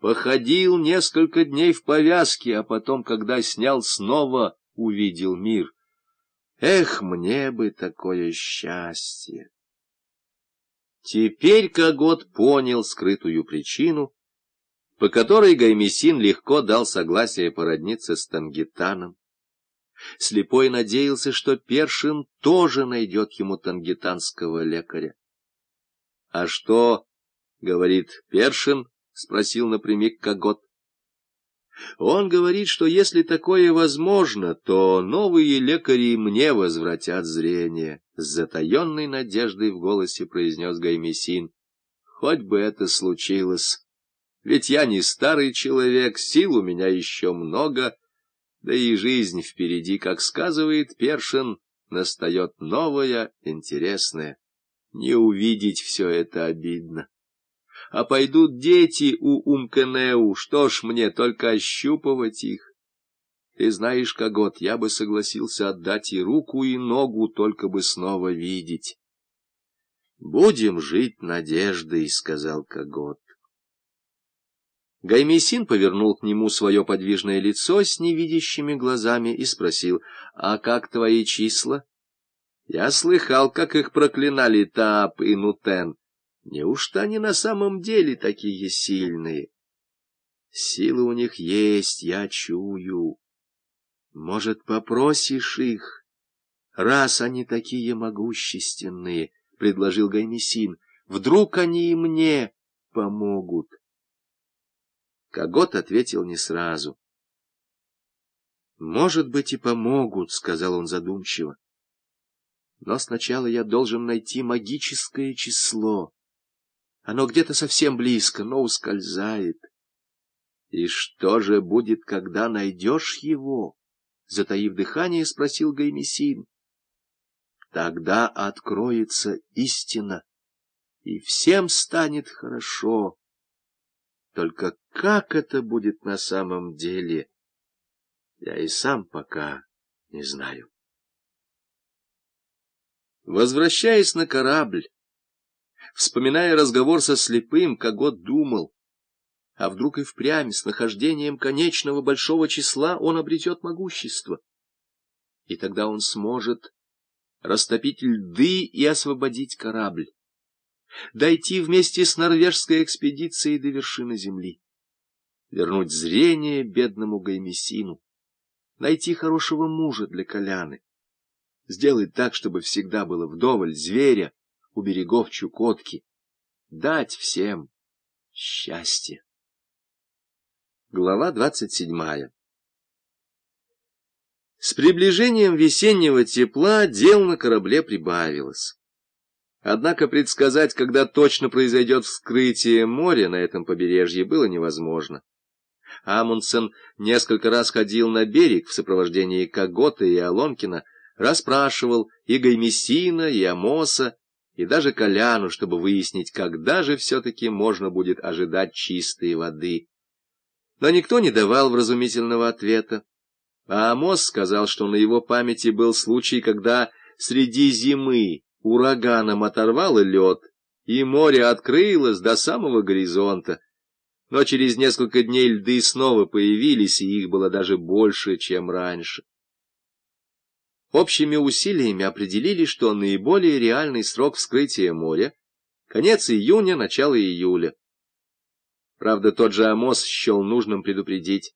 Походил несколько дней в повязке, а потом, когда снял, снова увидел мир. Эх, мне бы такое счастье! Теперь Когот понял скрытую причину, по которой Гаймесин легко дал согласие породниться с Тангитаном. Слепой надеялся, что Першин тоже найдет ему тангитанского лекаря. — А что, — говорит Першин, — спросил напрямик Когот. Он говорит, что если такое возможно, то новые лекари мне возвратят зрение. С затаенной надеждой в голосе произнес Гаймесин. Хоть бы это случилось. Ведь я не старый человек, сил у меня еще много, да и жизнь впереди, как сказывает Першин, настает новая, интересная. Не увидеть все это обидно а пойдут дети у Умкенеу, что ж мне только ощупывать их? Ты знаешь, Когот, я бы согласился отдать и руку, и ногу, только бы снова видеть. «Будем жить надеждой», — сказал Когот. Гаймесин повернул к нему свое подвижное лицо с невидящими глазами и спросил, «А как твои числа?» «Я слыхал, как их проклинали Таап и Нутен. Неужто они на самом деле такие сильные? Силы у них есть, я чую. Может, попросишь их, раз они такие могущественные, — предложил Гаймесин, — вдруг они и мне помогут. Когот ответил не сразу. «Может быть, и помогут», — сказал он задумчиво. «Но сначала я должен найти магическое число». Оно где-то совсем близко, но ускользает. И что же будет, когда найдешь его? Затаив дыхание, спросил Гаймесин. Тогда откроется истина, и всем станет хорошо. Только как это будет на самом деле, я и сам пока не знаю. Возвращаясь на корабль, Вспоминая разговор со слепым, Когот думал, а вдруг и впрямь с нахождением конечного большого числа он обретет могущество. И тогда он сможет растопить льды и освободить корабль, дойти вместе с норвежской экспедицией до вершины земли, вернуть зрение бедному Гаймесину, найти хорошего мужа для Коляны, сделать так, чтобы всегда было вдоволь зверя, у берегов Чукотки, дать всем счастье. Глава двадцать седьмая С приближением весеннего тепла дел на корабле прибавилось. Однако предсказать, когда точно произойдет вскрытие моря на этом побережье, было невозможно. Амундсен несколько раз ходил на берег в сопровождении Когота и Алонкина, расспрашивал и Гаймесина, и Амоса, и даже Коляну, чтобы выяснить, когда же все-таки можно будет ожидать чистой воды. Но никто не давал вразумительного ответа. А Амос сказал, что на его памяти был случай, когда среди зимы ураганом оторвало лед, и море открылось до самого горизонта. Но через несколько дней льды снова появились, и их было даже больше, чем раньше. Общими усилиями определили, что наиболее реальный срок вскрытия моря — конец июня, начало июля. Правда, тот же Амос счел нужным предупредить,